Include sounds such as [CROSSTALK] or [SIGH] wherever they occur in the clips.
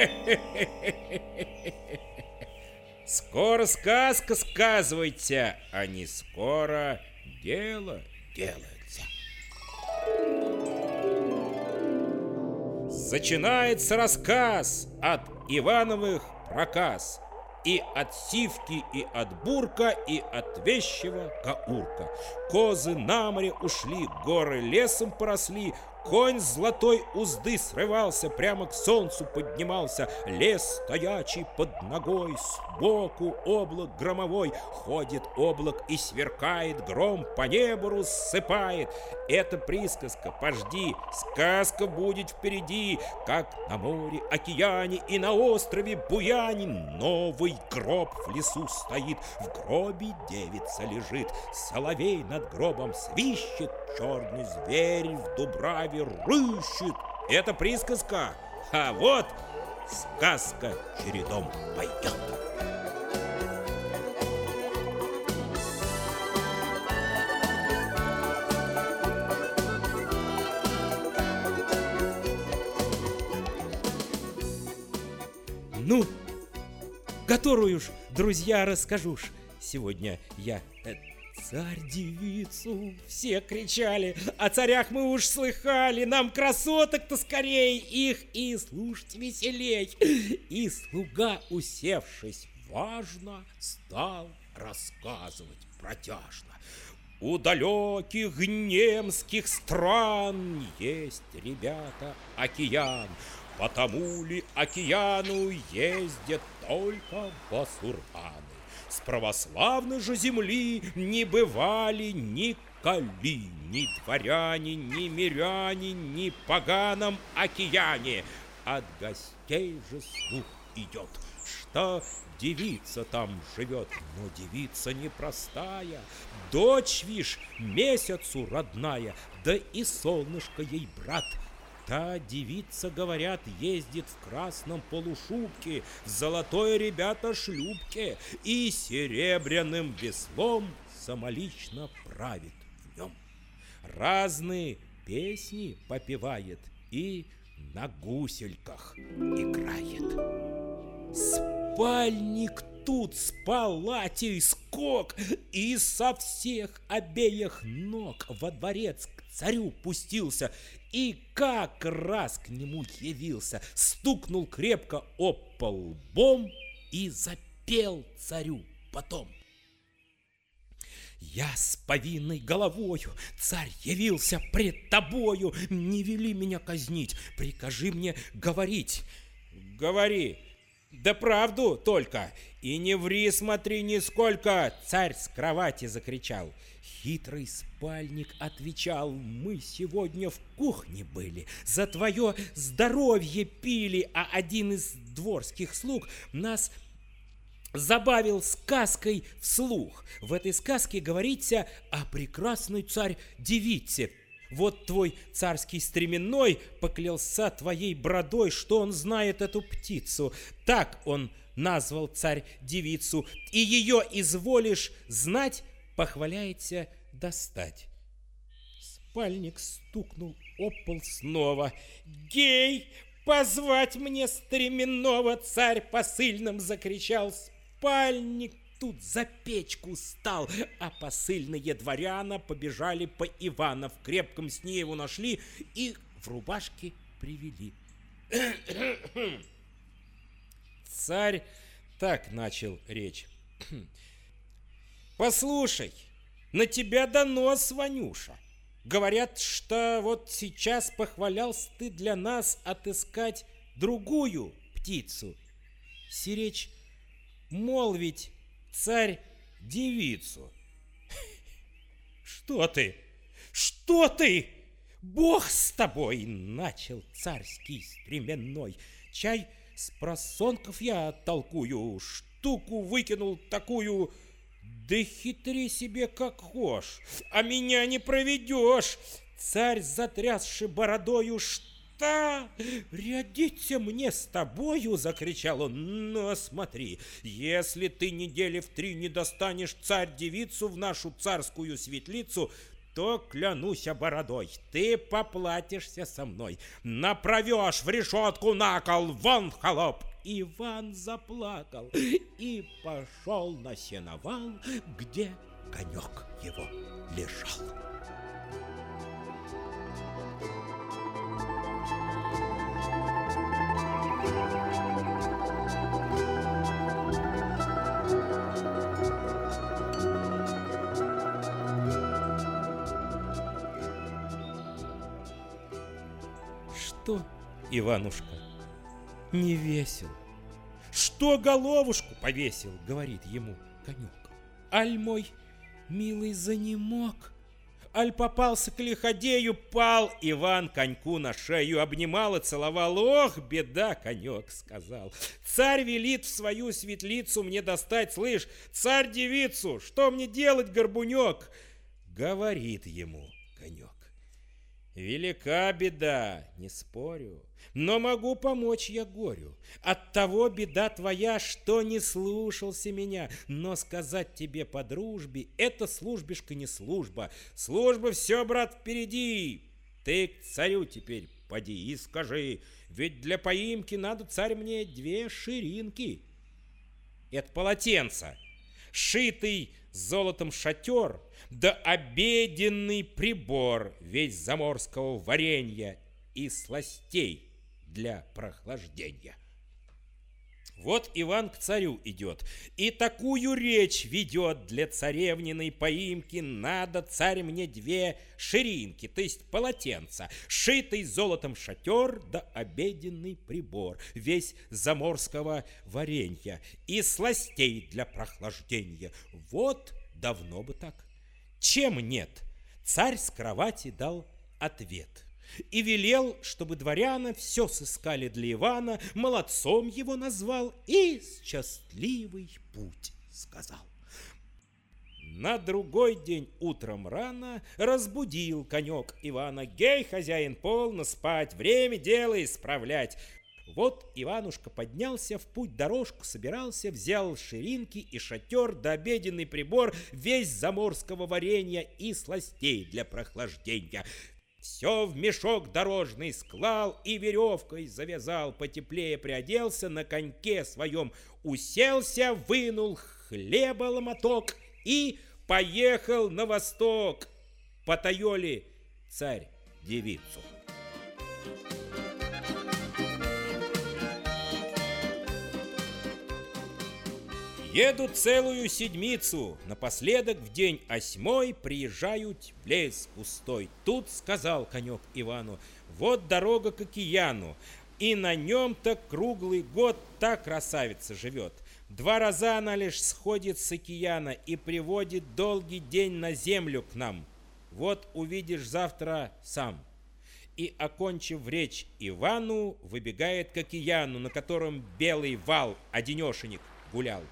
[LAUGHS] Скоро сказка сказывайте, а не скоро дело делается. Начинается рассказ от Ивановых проказ. И от сивки, и от бурка, и от вещего гаурка. Козы на море ушли, горы лесом поросли, Конь золотой узды срывался, прямо к солнцу поднимался. Лес стоячий под ногой, сбоку облак громовой. Ходит облак и сверкает, гром по небу рассыпает. Это присказка, пожди, сказка будет впереди, как на море, океане и на острове Буяне новый гроб в лесу стоит. В гробе девица лежит, соловей над гробом свищет, черный зверь в дубраве рыщет. Это присказка, а вот сказка чередом пойдет. Ну, которую ж, друзья, расскажу ж. Сегодня я царь-девицу все кричали, о царях мы уж слыхали, нам красоток-то скорей их и слушать веселей. И слуга, усевшись важно, стал рассказывать протяжно. У далеких немских стран есть, ребята, океан, Потому ли океану ездят только басурманы? С православной же земли не бывали ни коли, ни дворяне, ни миряне, ни поганом океане. От гостей же слух идет, что девица там живет, но девица непростая, дочь, вишь, месяцу родная, да и солнышко ей брат – Та девица, говорят, ездит в красном полушубке, в золотой, ребята, шлюпке и серебряным веслом самолично правит в нем. Разные песни попивает и на гусельках играет. Спальник тут с палатей скок и со всех обеих ног во дворец царю пустился и как раз к нему явился, стукнул крепко об пол лбом и запел царю потом. Я с повинной головою, царь явился пред тобою, не вели меня казнить, прикажи мне говорить. Говори, да правду только, и не ври, смотри нисколько, царь с кровати закричал. Хитрый спальник отвечал, мы сегодня в кухне были, за твое здоровье пили, а один из дворских слуг нас забавил сказкой вслух. В этой сказке говорится о прекрасной царь-девице. Вот твой царский стременной поклялся твоей бродой, что он знает эту птицу. Так он назвал царь-девицу, и ее изволишь знать похваляется достать. Спальник стукнул об пол снова. «Гей, позвать мне стременного!» Царь посыльным закричал. Спальник тут за печку стал, а посыльные дворяна побежали по Ивана. В крепком сне его нашли и в рубашке привели. [COUGHS] Царь так начал речь. Послушай, на тебя донос, Ванюша. Говорят, что вот сейчас похвалялся ты для нас отыскать другую птицу. Сиречь молвить царь девицу. [LAUGHS] Что ты? Что ты? Бог с тобой, начал царский стременной. Чай с просонков я толкую, штуку выкинул такую, да хитри себе как хошь, а меня не проведешь. Царь, затрясший бородою, что? Рядиться мне с тобою, закричал он. Но смотри, если ты недели в три не достанешь царь-девицу в нашу царскую светлицу, то клянусь бородой, ты поплатишься со мной, направешь в решетку на кол, вон холоп. Иван заплакал и пошел на сеновал, где конек его лежал. Что, Иванушка, не весел? Что головушку повесил, говорит ему конек. Аль мой милый занемог, Аль попался к лиходею, пал Иван коньку на шею, обнимал и целовал. Ох, беда, конек, сказал. Царь велит в свою светлицу мне достать, слышь, царь-девицу, что мне делать, горбунек? Говорит ему конек. Велика беда, не спорю, но могу помочь я горю. От того беда твоя, что не слушался меня, но сказать тебе по дружбе, это службишка не служба. Служба все, брат, впереди. Ты к царю теперь поди и скажи, ведь для поимки надо, царь, мне две ширинки. Это полотенце, шитый золотом шатер, да обеденный прибор весь заморского варенья и сластей для прохлаждения. Вот Иван к царю идет, и такую речь ведет для царевниной поимки. Надо, царь, мне две ширинки, то есть полотенца, шитый золотом шатер да обеденный прибор, весь заморского варенья и сластей для прохлаждения. Вот давно бы так. Чем нет? Царь с кровати дал ответ – и велел, чтобы дворяна все сыскали для Ивана, молодцом его назвал и счастливый путь сказал. На другой день утром рано разбудил конек Ивана. Гей, хозяин, полно спать, время дело исправлять. Вот Иванушка поднялся в путь дорожку, собирался, взял ширинки и шатер, да обеденный прибор, весь заморского варенья и сластей для прохлаждения. Все в мешок дорожный склал и веревкой завязал, потеплее приоделся, на коньке своем уселся, вынул хлеба ломоток и поехал на восток. Потаёли царь девицу. Еду целую седмицу, напоследок в день осьмой приезжают в лес пустой. Тут сказал конек Ивану, вот дорога к океану, и на нем-то круглый год та красавица живет. Два раза она лишь сходит с океана и приводит долгий день на землю к нам. Вот увидишь завтра сам. И, окончив речь Ивану, выбегает к океану, на котором белый вал, одинешенек, гулял.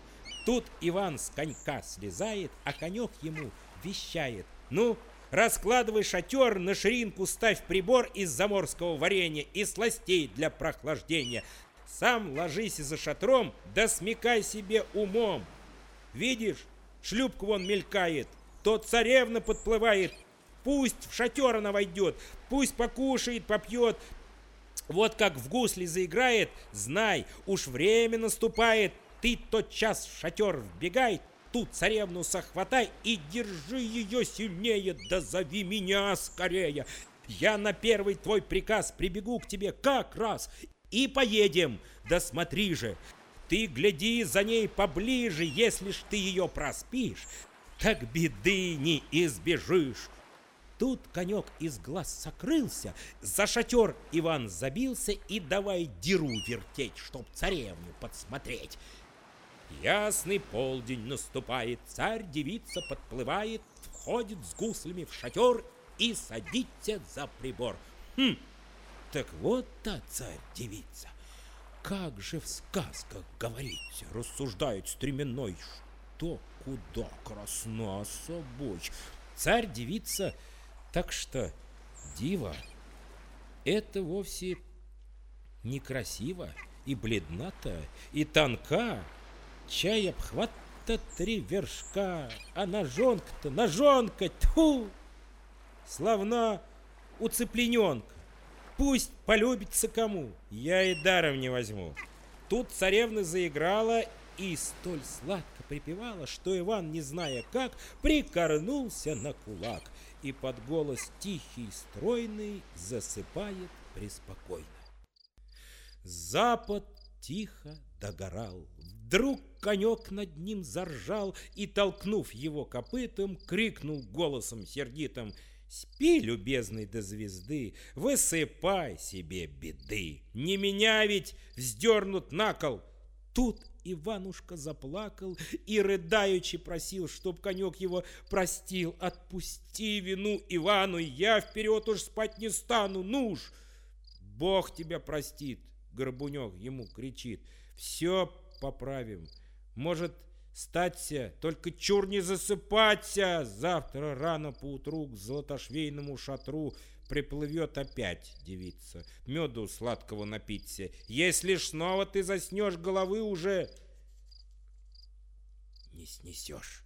Тут Иван с конька слезает, а конек ему вещает. Ну, раскладывай шатер, на ширинку ставь прибор из заморского варенья и сластей для прохлаждения. Сам ложись за шатром, да смекай себе умом. Видишь, шлюпка вон мелькает, то царевна подплывает. Пусть в шатер она войдет, пусть покушает, попьет. Вот как в гусли заиграет, знай, уж время наступает, ты тот час в шатер вбегай, ту царевну сохватай и держи ее сильнее, да зови меня скорее. Я на первый твой приказ прибегу к тебе как раз и поедем. Да смотри же, ты гляди за ней поближе, если ж ты ее проспишь, так беды не избежишь. Тут конек из глаз сокрылся, за шатер Иван забился и давай деру вертеть, чтоб царевню подсмотреть. Ясный полдень наступает, царь-девица подплывает, входит с гуслями в шатер и садится за прибор. Хм, так вот та царь-девица. Как же в сказках говорить, рассуждает стременной, что куда красна собой. Царь-девица, так что дива, это вовсе некрасиво и бледната, и тонка, чай обхвата три вершка, а ножонка-то, ножонка, тьфу! славна у цыплененка. Пусть полюбится кому, я и даром не возьму. Тут царевна заиграла и столь сладко припевала, что Иван, не зная как, прикорнулся на кулак и под голос тихий, стройный засыпает преспокойно. Запад тихо догорал. Вдруг конек над ним заржал и, толкнув его копытом, крикнул голосом сердитым «Спи, любезный до звезды, высыпай себе беды! Не меня ведь вздернут на кол!» Тут Иванушка заплакал и, рыдаючи, просил, чтоб конек его простил. «Отпусти вину Ивану, я вперед уж спать не стану, ну уж!» «Бог тебя простит!» — Горбунек ему кричит. «Все поправим. Может, статься, только чур не засыпаться! Завтра рано поутру к золотошвейному шатру приплывет опять девица, меду сладкого напиться. Если снова ты заснешь, головы уже не снесешь.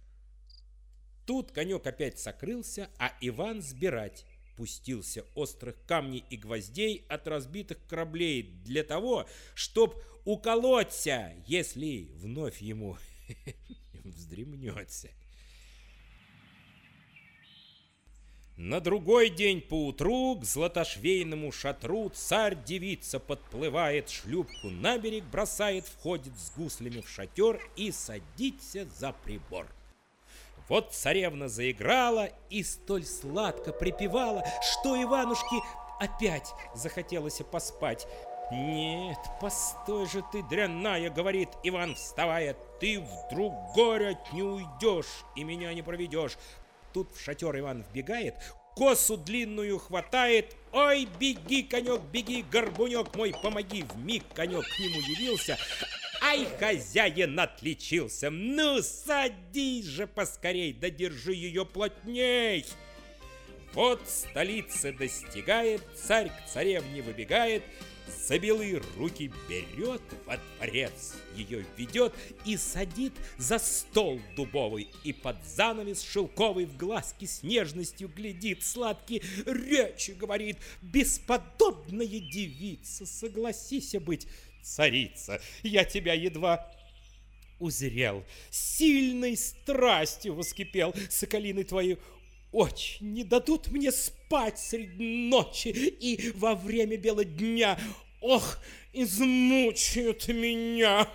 Тут конек опять сокрылся, а Иван сбирать пустился острых камней и гвоздей от разбитых кораблей для того, чтоб уколоться, если вновь ему [LAUGHS] вздремнется. На другой день поутру к златошвейному шатру царь-девица подплывает, шлюпку на берег бросает, входит с гуслями в шатер и садится за прибор. Вот царевна заиграла и столь сладко припевала, что Иванушке опять захотелось поспать. «Нет, постой же ты, дрянная!» — говорит Иван, вставая. «Ты вдруг горе не уйдешь и меня не проведешь. Тут в шатер Иван вбегает, косу длинную хватает. Ой, беги, конек, беги, горбунек мой, помоги. В миг конек к нему явился. Ай, хозяин отличился. Ну, садись же поскорей, да держи ее плотней. Вот столицы достигает, царь к царевне выбегает, за белые руки берет, во дворец ее ведет и садит за стол дубовый, и под занавес шелковый в глазки с нежностью глядит, сладкие речи говорит, бесподобная девица, согласися быть царица, я тебя едва узрел, сильной страстью воскипел, соколины твои очи не дадут мне спать среди ночи и во время бела дня. Ох, измучают меня.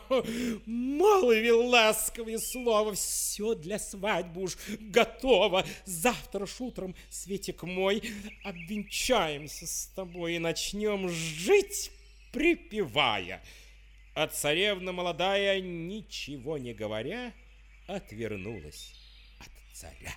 Молви ласковое слово, все для свадьбы уж готово. Завтра ж утром, Светик мой, обвенчаемся с тобой и начнем жить, припевая. А царевна молодая, ничего не говоря, отвернулась от царя.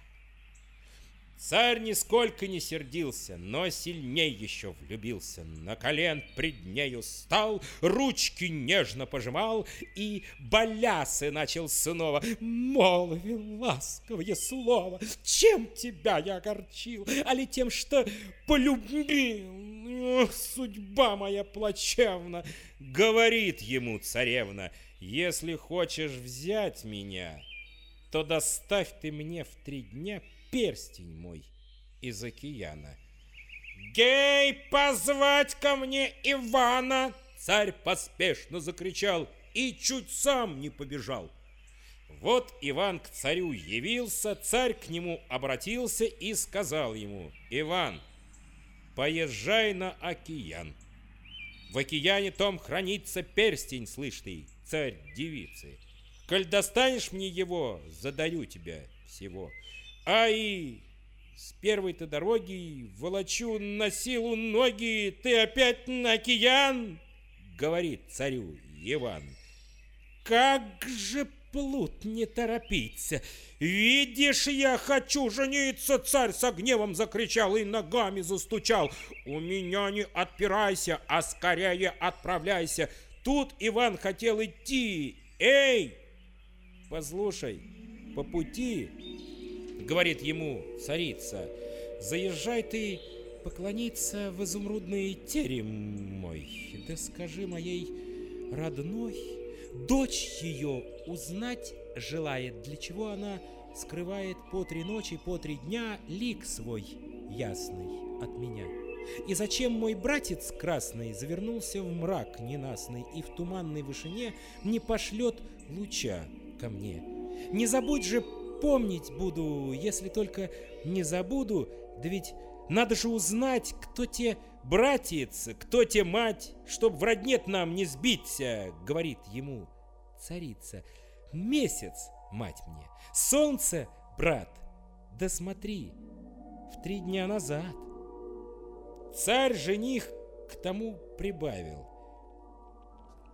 Царь нисколько не сердился, но сильней еще влюбился. На колен пред нею стал, ручки нежно пожимал и болясы начал снова. Молвил ласковое слово, чем тебя я огорчил, а ли тем, что полюбил? Ох, судьба моя плачевна, говорит ему царевна, если хочешь взять меня, то доставь ты мне в три дня перстень мой из океана. «Гей, позвать ко мне Ивана!» Царь поспешно закричал и чуть сам не побежал. Вот Иван к царю явился, царь к нему обратился и сказал ему, «Иван, поезжай на океан. В океане том хранится перстень, слышь ты, царь девицы. Коль достанешь мне его, задаю тебя всего. Ай, с первой-то дороги волочу на силу ноги, ты опять на океан, говорит царю Иван. Как же плут не торопиться. Видишь, я хочу жениться, царь со гневом закричал и ногами застучал. У меня не отпирайся, а скорее отправляйся. Тут Иван хотел идти. Эй, послушай, по пути говорит ему царица, заезжай ты поклониться в изумрудный терем мой, да скажи моей родной, дочь ее узнать желает, для чего она скрывает по три ночи, по три дня лик свой ясный от меня? И зачем мой братец красный завернулся в мрак ненастный и в туманной вышине не пошлет луча ко мне? Не забудь же, помнить буду, если только не забуду, да ведь надо же узнать, кто те братец, кто те мать, чтоб в роднет нам не сбиться, говорит ему царица. Месяц, мать мне, солнце, брат, да смотри, в три дня назад. Царь жених к тому прибавил.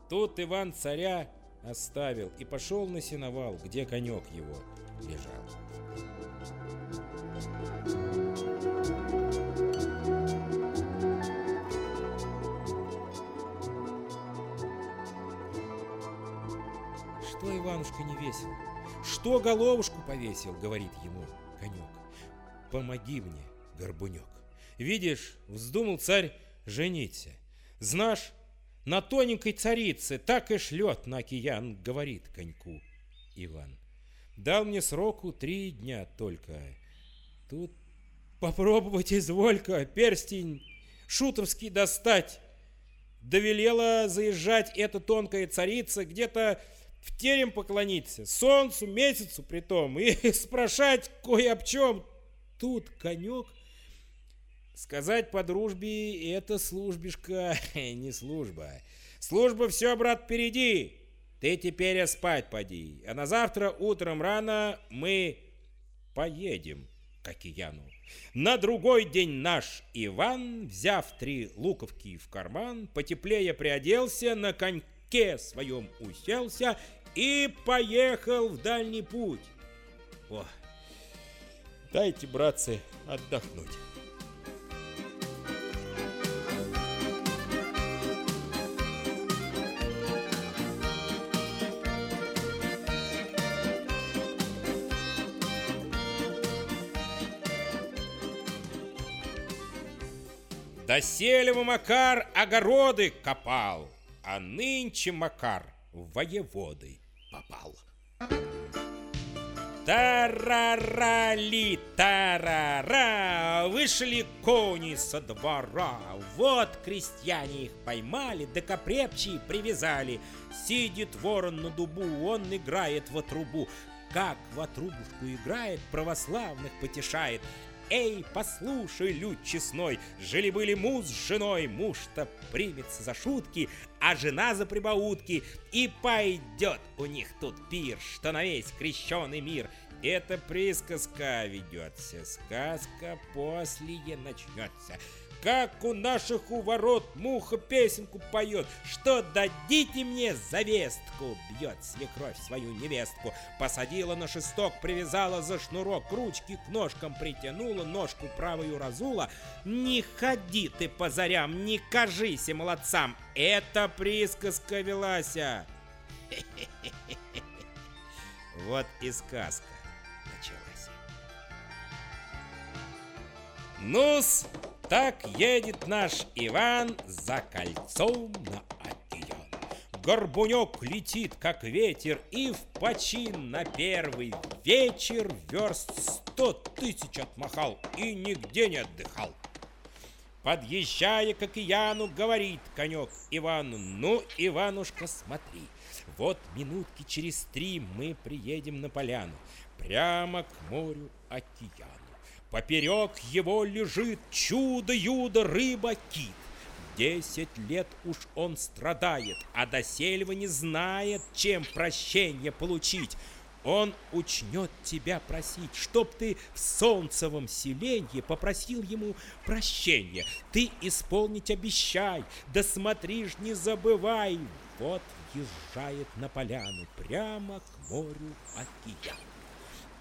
Тут Иван царя оставил и пошел на сеновал, где конек его лежал. Что Иванушка не весел? Что головушку повесил, говорит ему конек. Помоги мне, горбунек. Видишь, вздумал царь жениться. Знашь, на тоненькой царице так и шлет на океан, говорит коньку Иван. Дал мне сроку три дня только. Тут попробовать изволька, перстень шутовский достать. Довелела заезжать эта тонкая царица где-то в терем поклониться, солнцу, месяцу притом, и [LAUGHS] спрашать кое об чем. Тут конек Сказать по дружбе — это службишка, [LAUGHS] не служба. Служба все, брат, впереди. Ты теперь спать поди, а на завтра утром рано мы поедем к океану. На другой день наш Иван, взяв три луковки в карман, потеплее приоделся, на коньке своем уселся и поехал в дальний путь. О, дайте, братцы, отдохнуть. Доселево Макар огороды копал, а нынче Макар воеводы попал. Тарарали, тарара, вышли кони со двора. Вот крестьяне их поймали, да копрепчи привязали. Сидит ворон на дубу, он играет во трубу. Как во трубушку играет, православных потешает. Эй, послушай, люд честной, жили-были муж с женой, муж-то примется за шутки, а жена за прибаутки, и пойдет у них тут пир, что на весь крещеный мир. Это присказка ведется, сказка после начнется как у наших у ворот муха песенку поет, что дадите мне завестку, бьет свекровь свою невестку, посадила на шесток, привязала за шнурок, ручки к ножкам притянула, ножку правую разула, не ходи ты по зарям, не кажись молодцам, это присказка велася. [LAUGHS] Вот и сказка началась. Ну-с, так едет наш Иван за кольцом на океан. Горбунек летит, как ветер, и в почин на первый вечер верст сто тысяч отмахал и нигде не отдыхал. Подъезжая к океану, говорит конек Ивану, ну, Иванушка, смотри, вот минутки через три мы приедем на поляну, прямо к морю океан. Поперек его лежит чудо-юдо рыба-кит. Десять лет уж он страдает, а до сельва не знает, чем прощение получить. Он учнет тебя просить, чтоб ты в солнцевом селенье попросил ему прощения. Ты исполнить обещай, да смотришь, не забывай. Вот езжает на поляну прямо к морю океан.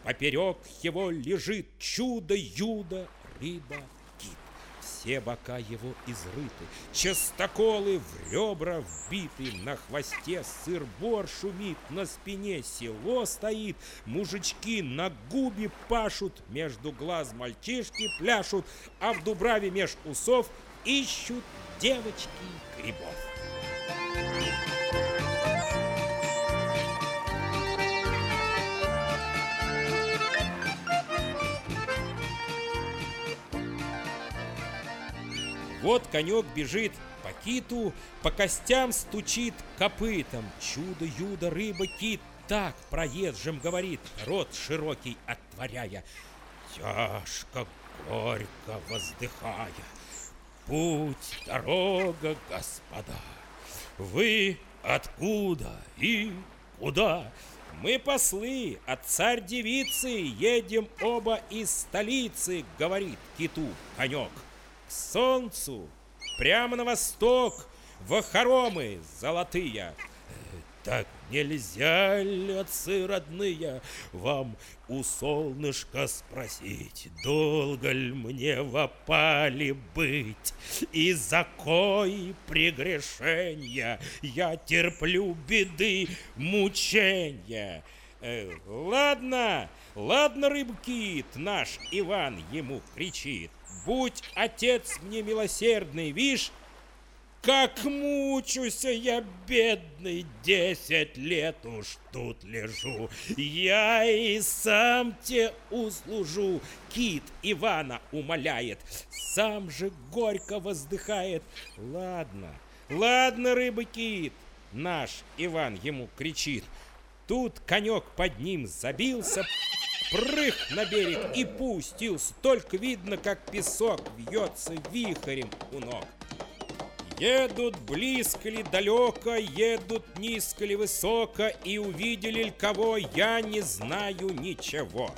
Поперек его лежит чудо-юдо рыба-кит. Все бока его изрыты, частоколы в ребра вбиты, на хвосте сыр-бор шумит, на спине село стоит, мужички на губе пашут, между глаз мальчишки пляшут, а в дубраве меж усов ищут девочки грибов. Вот конек бежит по киту, по костям стучит копытом. Чудо-юдо, рыба-кит, так проезжим говорит, рот широкий отворяя. Тяжко, горько воздыхая. Путь, дорога, господа, вы откуда и куда? Мы послы от царь-девицы, едем оба из столицы, говорит киту конек. К солнцу, прямо на восток, в хоромы золотые. Так нельзя отцы родные, вам у солнышка спросить, долго ли мне в опале быть? И за кой прегрешения я терплю беды, мучения? Э, ладно, ладно, рыбкит, наш Иван ему кричит. Будь отец мне милосердный, вишь, как мучуся я, бедный, десять лет уж тут лежу. Я и сам те услужу. Кит Ивана умоляет, сам же горько воздыхает. Ладно, ладно, рыба-кит, наш Иван ему кричит. Тут конек под ним забился, прыг на берег и пустился. Только видно, как песок вьется вихрем у ног. Едут близко ли далеко, едут низко ли высоко, И увидели ли кого, я не знаю ничего.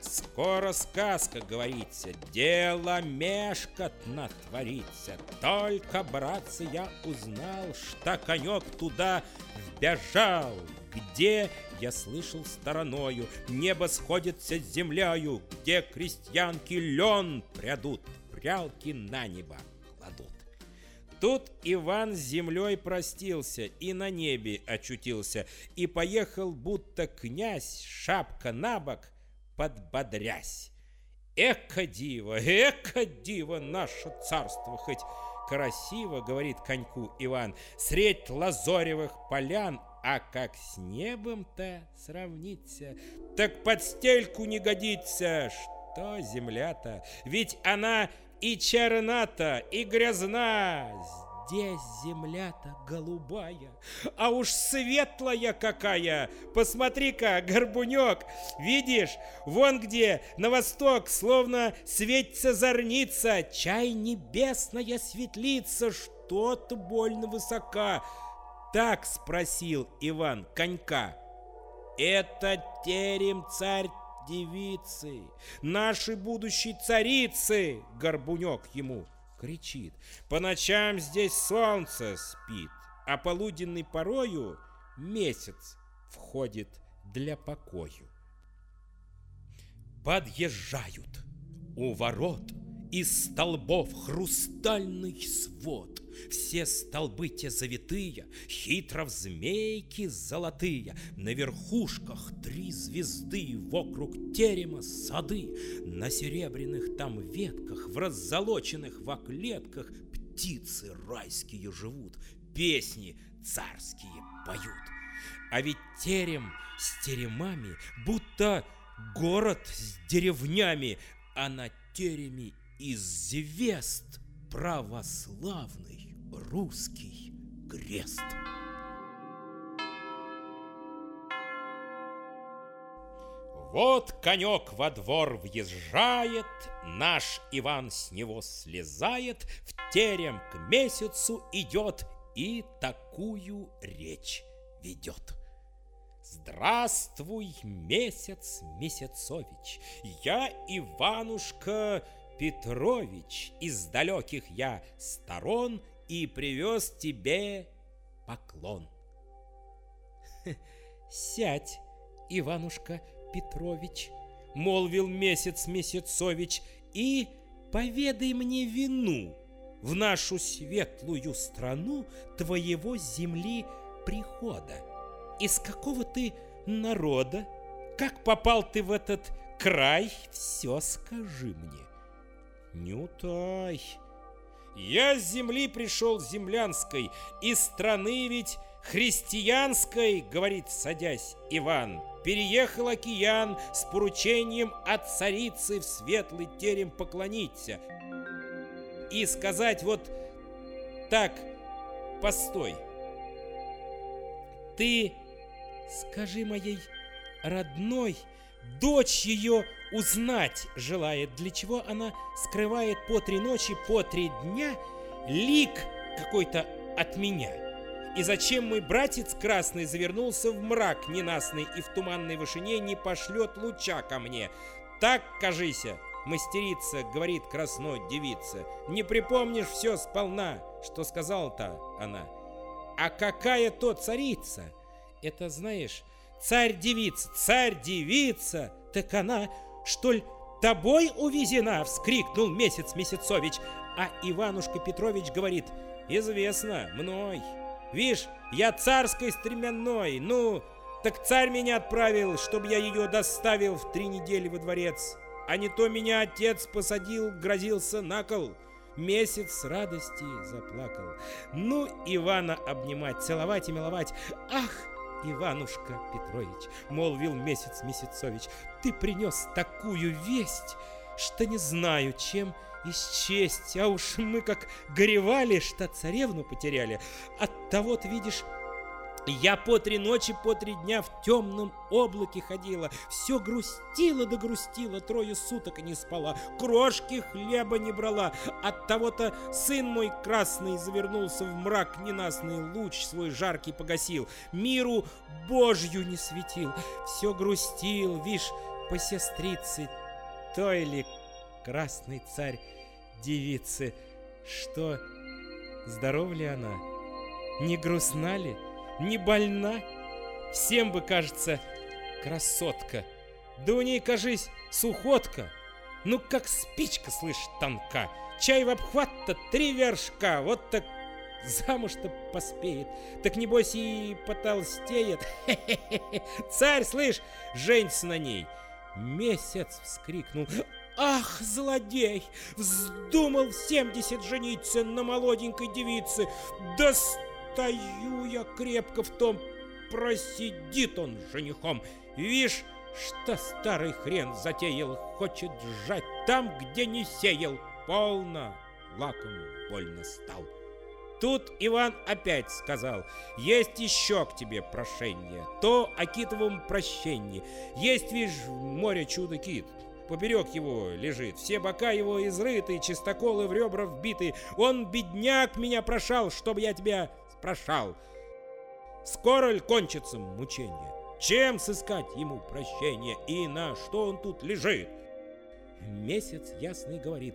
Скоро сказка говорится, дело мешкотно творится. Только, братцы, я узнал, что конек туда вбежал, где, я слышал стороною, небо сходится с землею, где крестьянки лен прядут, прялки на небо. Тут Иван с землей простился и на небе очутился, и поехал, будто князь, шапка на бок, подбодрясь. Эка диво, эка диво наше царство хоть красиво, говорит коньку Иван, средь лазоревых полян, а как с небом-то сравниться, так под стельку не годится, что земля-то, ведь она и черната, и грязна. Здесь земля-то голубая, а уж светлая какая. Посмотри-ка, горбунек, видишь, вон где, на восток, словно светится зорница, чай небесная светлица, что-то больно высока. Так спросил Иван конька. Это терем царь девицы, наши будущей царицы!» Горбунек ему кричит. «По ночам здесь солнце спит, а полуденный порою месяц входит для покою». Подъезжают у ворот из столбов хрустальный свод. Все столбы те завитые, хитро в змейки золотые. На верхушках три звезды, вокруг терема сады. На серебряных там ветках, в раззолоченных во клетках птицы райские живут, песни царские поют. А ведь терем с теремами, будто город с деревнями, а на тереме из звезд православный русский крест. Вот конек во двор въезжает, Наш Иван с него слезает, В терем к месяцу идет И такую речь ведет. Здравствуй, месяц Месяцович, Я Иванушка Петрович, из далеких я сторон и привез тебе поклон. [LAUGHS] Сядь, Иванушка Петрович, молвил месяц Месяцович, и поведай мне вину в нашу светлую страну твоего земли прихода. Из какого ты народа? Как попал ты в этот край? Все скажи мне. Не утай. Я с земли пришел землянской, из страны ведь христианской, говорит, садясь Иван. Переехал океан с поручением от царицы в светлый терем поклониться. и сказать вот так, постой. Ты скажи моей родной, дочь ее узнать желает, для чего она скрывает по три ночи, по три дня лик какой-то от меня. И зачем мой братец красный завернулся в мрак ненастный и в туманной вышине не пошлет луча ко мне? Так, кажися, мастерица, говорит красной девица, не припомнишь все сполна, что сказал-то она. А какая то царица? Это, знаешь, царь-девица, царь-девица, так она, что ли, тобой увезена? Вскрикнул месяц Месяцович, а Иванушка Петрович говорит, известно, мной. Вишь, я царской стременной, ну, так царь меня отправил, чтобы я ее доставил в три недели во дворец. А не то меня отец посадил, грозился на кол. Месяц радости заплакал. Ну, Ивана обнимать, целовать и миловать. Ах, Иванушка Петрович, молвил месяц Месяцович, ты принес такую весть, что не знаю, чем исчесть. А уж мы как горевали, что царевну потеряли. От того-то, видишь, я по три ночи, по три дня в темном облаке ходила, все грустила да грустила, трое суток не спала, крошки хлеба не брала. От того-то сын мой красный завернулся в мрак ненастный, луч свой жаркий погасил, миру Божью не светил, все грустил, вишь, по сестрице той ли красный царь девицы, что здоров ли она, не грустна ли? Не больна. Всем бы кажется красотка. Да у ней, кажись, сухотка. Ну, как спичка, слышь, тонка. Чай в обхват-то три вершка. Вот так замуж-то поспеет. Так небось и потолстеет. [LAUGHS] Царь, слышь, женится на ней. Месяц вскрикнул. Ах, злодей! Вздумал в семьдесят жениться на молоденькой девице. Да стою я крепко в том, просидит он женихом. Вишь, что старый хрен затеял, хочет сжать там, где не сеял. Полно, лаком больно стал. Тут Иван опять сказал, есть еще к тебе прошение, то о китовом прощении. Есть, видишь, море чудо-кит, поперек его лежит, все бока его изрыты, чистоколы в ребра вбиты. Он, бедняк, меня прошал, чтобы я тебя прошал. Скоро ли кончится мучение? Чем сыскать ему прощение и на что он тут лежит? Месяц ясный говорит,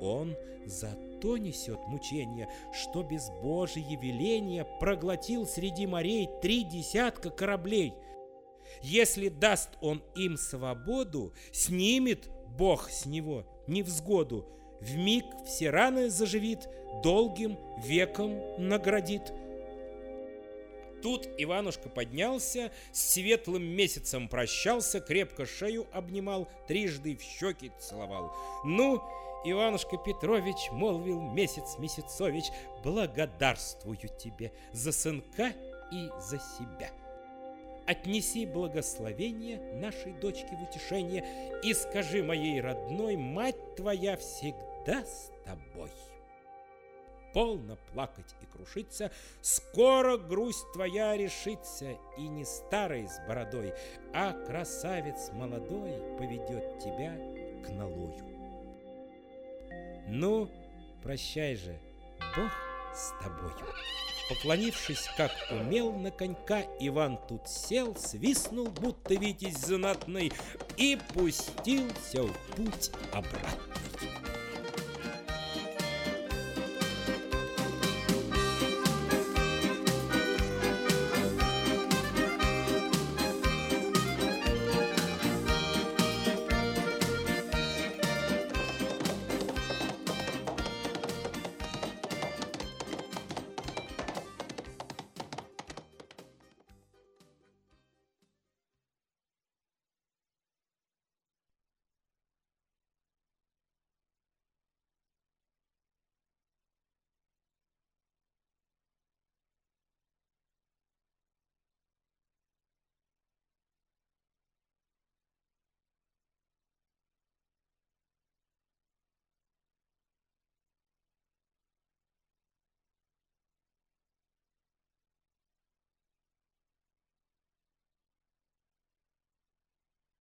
он зато несет мучение, что без Божьего веления проглотил среди морей три десятка кораблей. Если даст он им свободу, снимет Бог с него невзгоду, в миг все раны заживит, долгим веком наградит. Тут Иванушка поднялся, с светлым месяцем прощался, крепко шею обнимал, трижды в щеки целовал. Ну, Иванушка Петрович, молвил месяц Месяцович, благодарствую тебе за сынка и за себя. Отнеси благословение нашей дочке в утешение и скажи моей родной, мать твоя всегда с тобой полно плакать и крушиться, скоро грусть твоя решится, и не старый с бородой, а красавец молодой поведет тебя к налою. Ну, прощай же, Бог с тобою. Поклонившись, как умел на конька, Иван тут сел, свистнул, будто витязь знатный, и пустился в путь обратно.